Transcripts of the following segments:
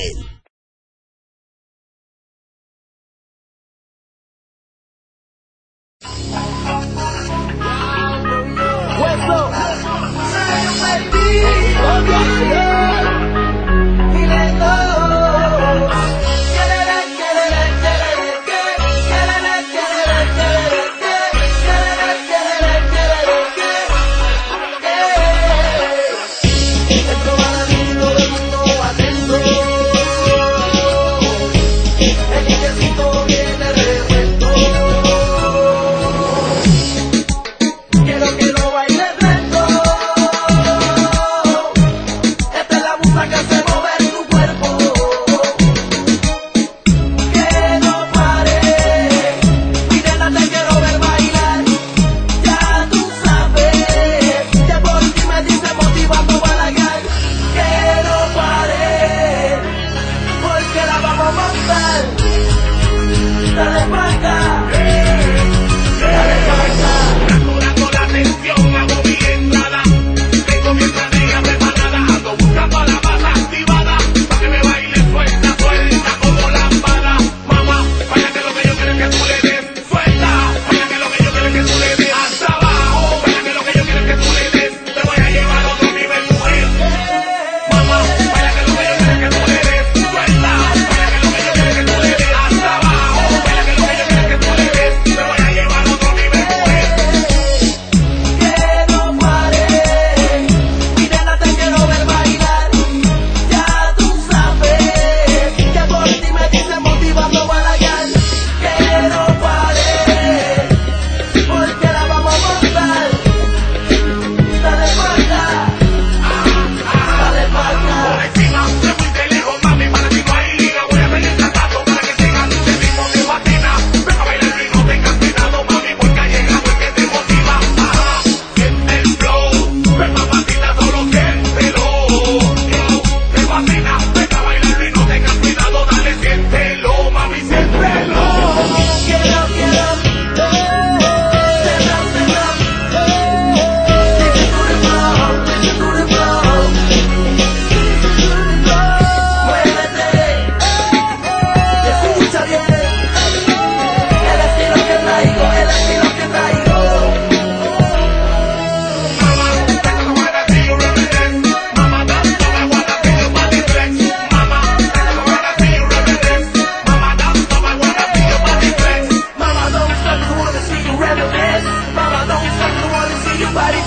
win.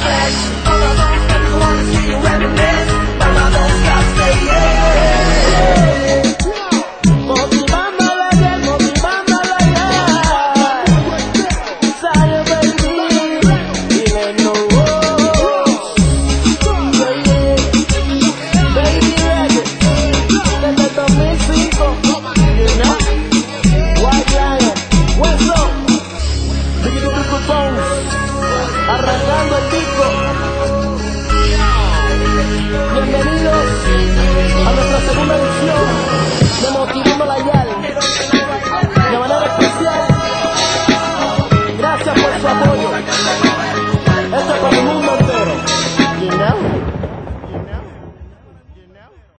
best. Matando el disco. Bienvenidos a nuestra segunda edición de Motivando Layal. De manera especial, gracias por su apoyo.